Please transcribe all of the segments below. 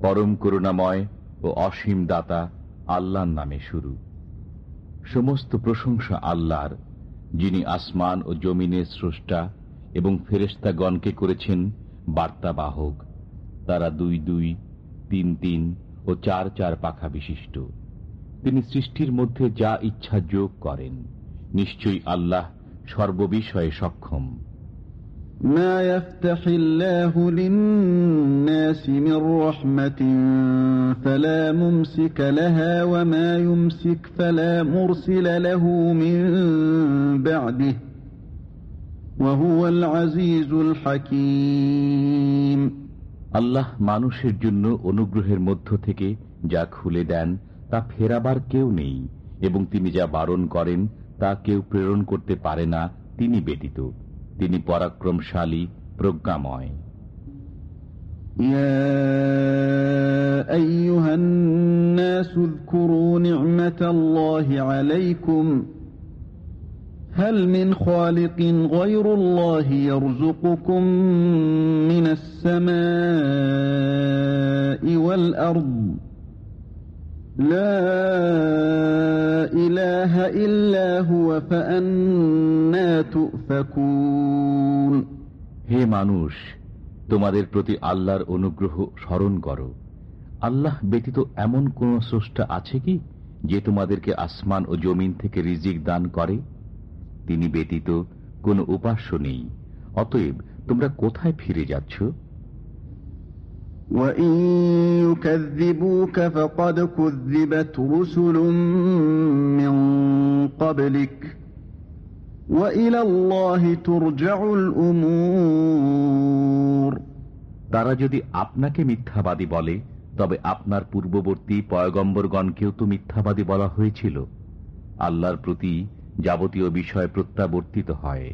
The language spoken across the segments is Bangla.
পরম করুণাময় ও অসীম দাতা আল্লাহর নামে শুরু। সমস্ত প্রশংসা আল্লাহর, যিনি আসমান ও জমিনের স্রষ্টা এবং ফেরেস্তাগণকে করেছেন বার্তাবাহক। তারা দুই দুই, তিন তিন ও চার চার পাখা বিশিষ্ট। তিনি সৃষ্টির মধ্যে যা ইচ্ছা যোগ করেন। নিশ্চয়ই আল্লাহ সর্ববিষয়ে সক্ষম ما يفتح الله للناس من رحمة فلا ممسك لها وما يمسك فلا مرسل له من بعده وهو العزيز الحكيم আল্লাহ মানুষের জন্য অনুগ্রহের মধ্য থেকে যা খুলে দেন তা ফেরাবার কেউ নেই এবং তিনি যা বারণ করেন তা কেউ প্রেরণ করতে পারে না তিনি ব্যতীত তিনি পরাক্রমশালী প্রজ্ঞাময় يا أيها الناس اذكروا نعمة الله عليكم هل من خالق غير الله يرزقكم من السماء والأرض لا إله إلا هو فأنا تؤفكون হে মানুষ তোমাদের প্রতি আল্লাহর অনুগ্রহ স্মরণ করো আল্লাহ ব্যতীত এমন কোন স্রষ্টা আছে কি যে তোমাদেরকে আসমান ও জমিন থেকে রিজিক দান করে তিনি ব্যতীত কোনো উপাস্য নেই অতএব তোমরা কোথায় ফিরে যাচ্ছ وَإِن يُكَذِّبُوكَ فَقَدْ كُذِّبَتْ رُسُلٌ مِّن قَبْلِكَ وَإِلَى اللَّهِ تُرْجَعُ الْأُمُورُ তারা যদি আপনাকে মিথ্যাবাদী বলে তবে আপনার পূর্ববর্তী পয়গম্বরগণকেও তো মিথ্যাবাদী বলা হয়েছিল আল্লাহর প্রতি যাবতীয় বিষয় প্রত্যাবর্তিত হয়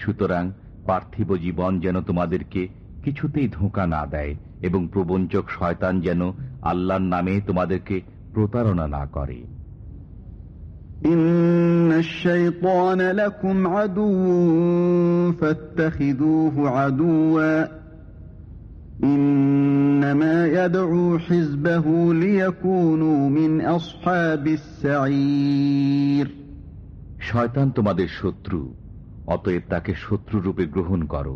সুতরাং পার্থিব জীবন যেন তোমাদেরকে কিছুতেই ধোঁকা না দেয় এবং প্রবঞ্চক শয়তান যেন আল্লাহর নামে তোমাদেরকে প্রতারণা না করে। শয়তান তোমাদের শত্রু। অতএব তাকে শত্রু রূপে গ্রহণ করো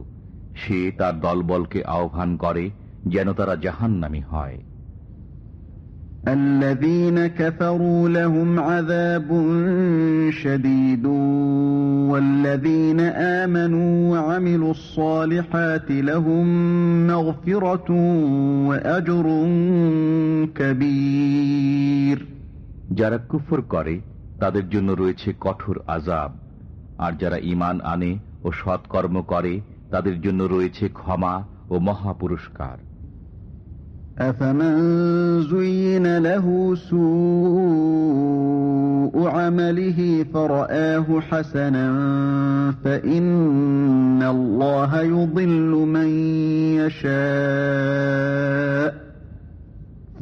সে তার দলবলকে আহ্বান করে যেন তারা জাহান্নামী হয় الذين كفروا لهم عذاب شديد والذين آمنوا وعملوا الصالحات لهم مغفرة وأجر كبير যারা কুফর করে তাদের জন্য রয়েছে কঠোর আজাব আর যারা ইমান আনে ও সৎকর্ম করে তাদের জন্য রয়েছে ক্ষমা ও মহাপুরস্কার أفمن زين له سوء عمله فرآه حسنا فإن الله يضل من يشاء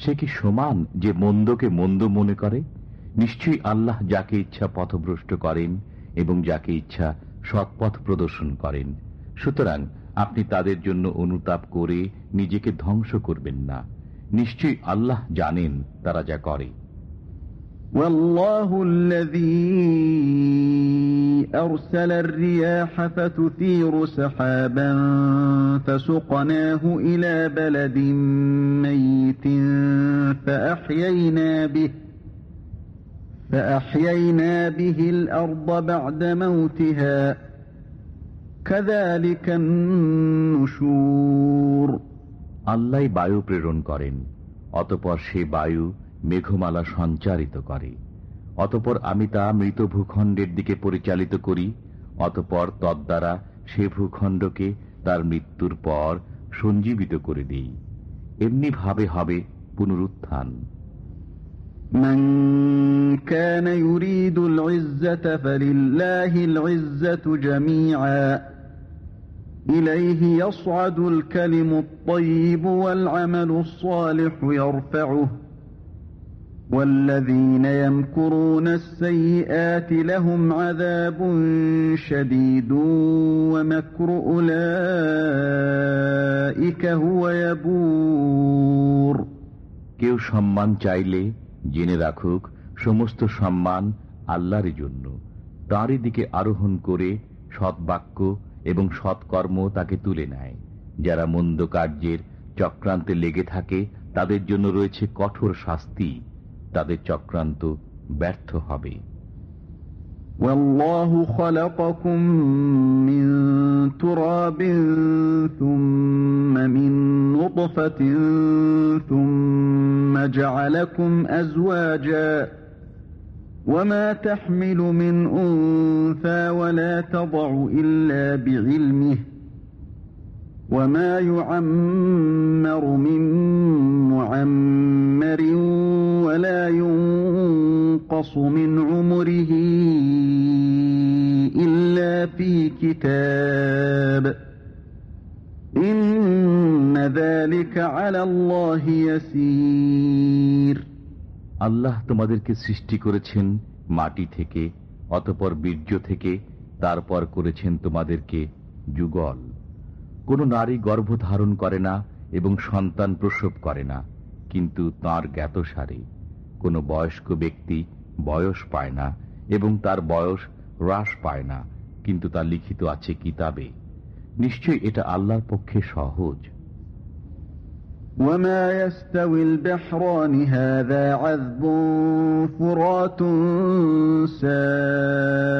সে কি সমান যে মন্দকে মন্দ মনে করে নিশ্চয়ই আল্লাহ যাকে ইচ্ছা পথভ্রষ্ট করেন এবং যাকে ইচ্ছা সৎপথ প্রদর্শন করেন সুতরাং আপনি তাদের জন্য অনুতাপ করে নিজেকে ধ্বংস করবেন না নিশ্চয়ই আল্লাহ জানেন তারা যা করে والله الذي أرسل الرياح فتثير سحابا فسقناه إلى بلد ميت فأحيينا به فأحيينا به الأرض بعد موتها كذلك النشور আল্লাহ বায়ু প্রেরণ করেন অতপর সে বায়ু মেঘমালা সঞ্চারিত করে অতপর আমি তা মৃত ভূখণ্ডের দিকে পরিচালিত করি অতপর তদ্বারা সে ভূখণ্ডকে তার মৃত্যুর পর সঞ্জীবিত করে দিই এমনি ভাবে হবে পুনরুত্থান من كان يريد العزة فلله العزة جميعا إليه يصعد الكلم الطيب والعمل الصالح يرفعه والذين يمكرون السيئات لهم عذاب شديد ومكر أولئك هو يبور কেউ সম্মান চাইলে জেনে রাখুক সমস্ত সম্মান আল্লাহর জন্য তাঁরই দিকে আরোহণ করে সৎবাক্য এবং সৎকর্ম তাকে তুলে নেয় যারা মন্দ কার্যের চক্রান্তে লেগে থাকে তাদের জন্য রয়েছে কঠোর শাস্তি তাদের চক্রান্ত ব্যর্থ হবে والله خلقكم من تراب ثم من نطفة ثم جعلكم أزواجا وما تحمل من أنثى ولا تضع إلا بعلمه وما يعمر من معمر ولا ينقص من عمره إلا في كتاب إن ذلك على الله يسير আল্লাহ তোমাদেরকে সৃষ্টি করেছেন মাটি থেকে অতপর বীর্য থেকে তারপর করেছেন তোমাদেরকে যুগল কোন নারী গর্ভ ধারণ করে না এবং সন্তান প্রসব করে না কিন্তু তার জ্ঞাতসারে কোনো বয়স্ক ব্যক্তি বয়স পায় না এবং তার বয়স হ্রাস পায় না কিন্তু তা লিখিত আছে কিতাবে নিশ্চয়ই এটা আল্লাহর পক্ষে সহজ وما يستوي البحران هذا عذب فرات سائغ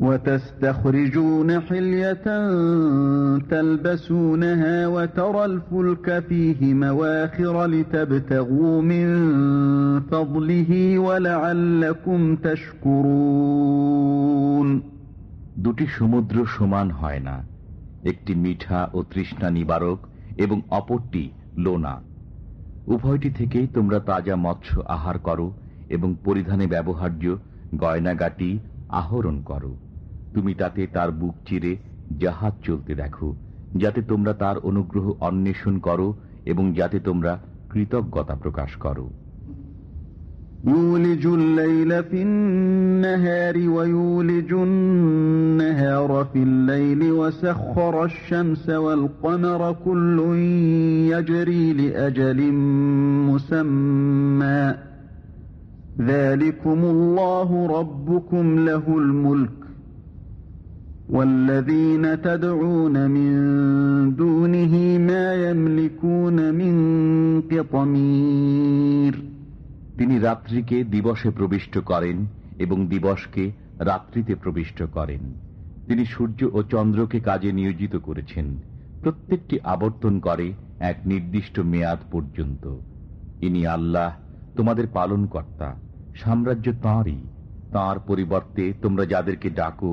وتستخرجون حلية تلبسونها وترى الفلك فيه مواخر لتبتغوا من فضله ولعلكم تشكرون দুটি সমুদ্র সমান হয় না একটি মিঠা ও তৃষ্ণা নিবারক এবং অপরটি লোনা উভয়টি থেকেই তোমরা তাজা মৎস্য আহার করো এবং পরিধানে ব্যবহার্য গয়নাগাটি আহরণ করো তুমি তাতে তার বুক চিরে জাহাজ চলতে দেখো যাতে তোমরা তার অনুগ্রহ অন্বেষণ করো এবং যাতে তোমরা কৃতজ্ঞতা প্রকাশ করো يولج الليل في النهار ويولج النهار في الليل وسخر الشمس والقمر كل يجري لأجل مسمى ذلكم الله ربكم له الملك والذين تدعون من دونه ما يملكون من قطمير তিনি রাত্রিকে দিবসে প্রবিষ্ট করেন এবং দিবসকে রাত্রিতে প্রবিষ্ট করেন তিনি সূর্য ও চন্দ্রকে কাজে নিয়োজিত করেছেন প্রত্যেকটি আবর্তন করে এক নির্দিষ্ট মেয়াদ পর্যন্ত ইনি আল্লাহ তোমাদের পালন কর্তা সাম্রাজ্য তাঁরই তাঁর পরিবর্তে তোমরা যাদেরকে ডাকো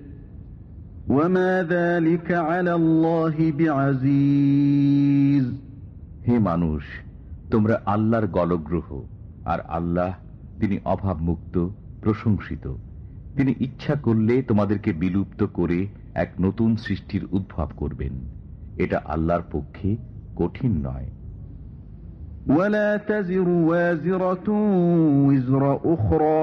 হে মানুষ তোমরা আল্লাহর গলগ্রহ আর আল্লাহ তিনি অভাবমুক্ত প্রশংসিত তিনি ইচ্ছা করলে তোমাদেরকে বিলুপ্ত করে এক নতুন সৃষ্টির উদ্ভব করবেন এটা আল্লাহর পক্ষে কঠিন নয় ولا تزر وازرة وزر أخرى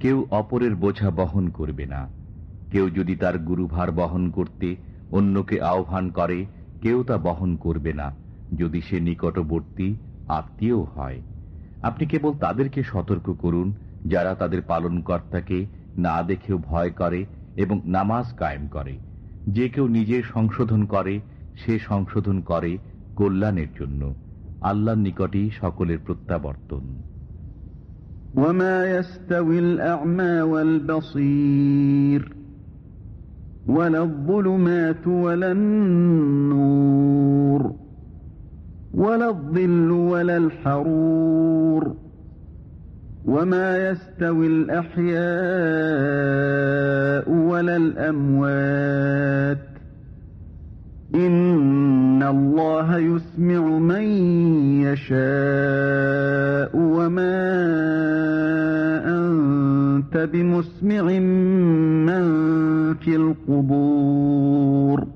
কেউ অপরের বোঝা বহন করবে না। কেউ যদি তার গুরুভার বহন করতে অন্যকে আহ্বান করে, কেউ তা বহন করবে না। যদি সে নিকটবর্তী আত্মীয় হয়। আপনি কেবল তাদেরকে সতর্ক করুন, যারা তাদের পালনকর্তাকে না দেখেও ভয় করে এবং নামাজ কায়েম করে। যে কেউ নিজে সংশোধন করে, সে সংশোধন করে কল্যাণের জন্য। আল্লাহর নিকটই সকলের প্রত্যাবর্তন وما يستوي الأعمى والبصير ولا الظلمات ولا النور ولا الظل ولا الحرور وما يستوي الأحياء ولا الأموات إن কুবুর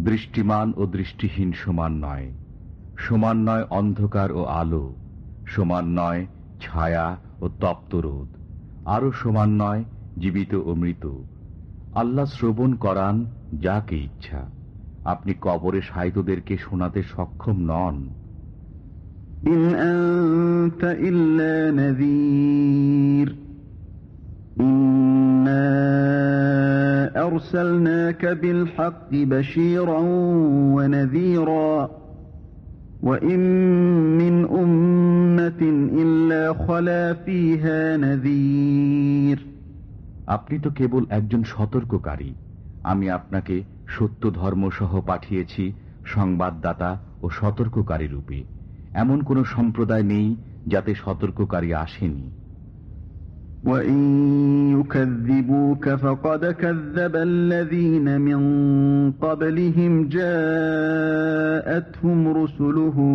দৃষ্টিমান ও দৃষ্টিহীন সমান নয়। সমান নয় অন্ধকার ও আলো। সমান নয় ছায়া ও তপ্ত রোধ আরও সমান নয় জীবিত ও মৃত। আল্লাহ শ্রবণ করান যাকে ইচ্ছা। আপনি কবরে সাহিত্যদেরকে শোনাতে সক্ষম নন إن أنت إلا نذير إنا أرسلناك بالحق بشيرا ونذيرا وإن من أمة إلا خلا فيها نذير আপনি তো কেবল একজন সতর্ককারী আমি আপনাকে সত্য ধর্ম সহ পাঠিয়েছি সংবাদদাতা ও সতর্ককারী রূপে এমন কোন সম্প্রদায় নেই যাতে সতর্ককারী আসেনি وَإِن يُكَذِّبُوكَ فَقَدْ كَذَّبَ الَّذِينَ مِن قَبْلِهِمْ جَاءَتْهُمْ رُسُلُهُم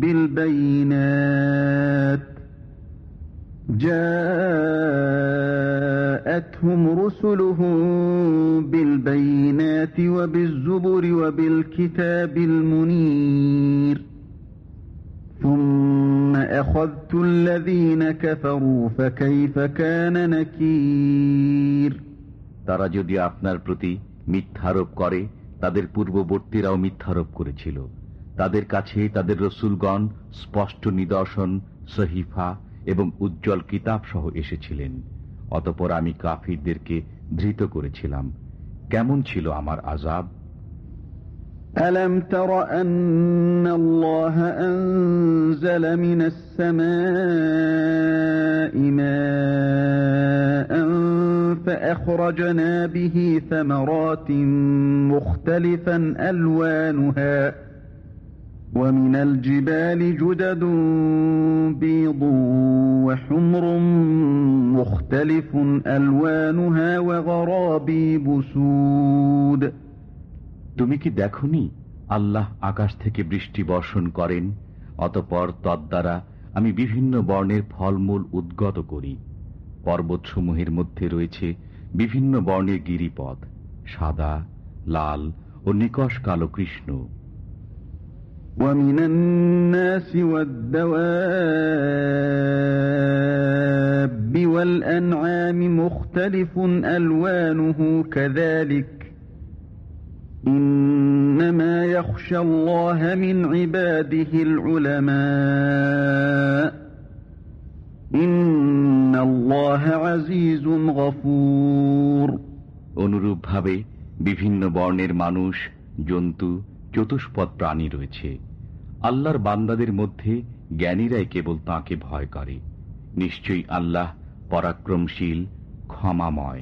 بِالْبَيِّنَاتِ جاءتهم رسلهم بالبينات وبالزبر وبالكتاب المنير ثم أخذت الذين كفروا فكيف كان نكير তারা যদি আপনার প্রতি মিথ্যারোপ করে তাদের পূর্ববর্তীরাও মিথ্যারোপ করেছিল তাদের কাছে তাদের রসুলগণ স্পষ্ট নিদর্শন সহিফা এবং উজ্জ্বল কিতাব সহ এসেছিলেন অতপর আমি কাফিরদেরকে ধৃত করেছিলাম কেমন ছিল আমার আজাব ألم تر أن الله أنزل من السماء ماء فأخرجنا به ثمرات مختلفا ألوانها ومن الجبال جدد بيض وحمر مختلف ألوانها وغرابيب سود তুমি কি দেখনি আল্লাহ আকাশ থেকে বৃষ্টি বর্ষণ করেন অতপর তদ্বারা আমি বিভিন্ন বর্ণের ফলমূল উদ্গত করি পর্বতসমূহের মধ্যে রয়েছে বিভিন্ন বর্ণের গিরিপথ সাদা লাল ও নিকশ কালো কৃষ্ণ ومن الناس والدواب والأنعام مختلف ألوانه كذلك إنما يخشى الله من عباده العلماء إن الله عزيز غفور অনুরূপভাবে বিভিন্ন বর্ণের মানুষ জন্তু চতুষ্পদ প্রাণী রয়েছে। আল্লাহর বান্দাদের মধ্যে জ্ঞানীরাই কেবল তাকে ভয় করে। নিশ্চয়ই আল্লাহ পরাক্রমশীল, ক্ষমাময়।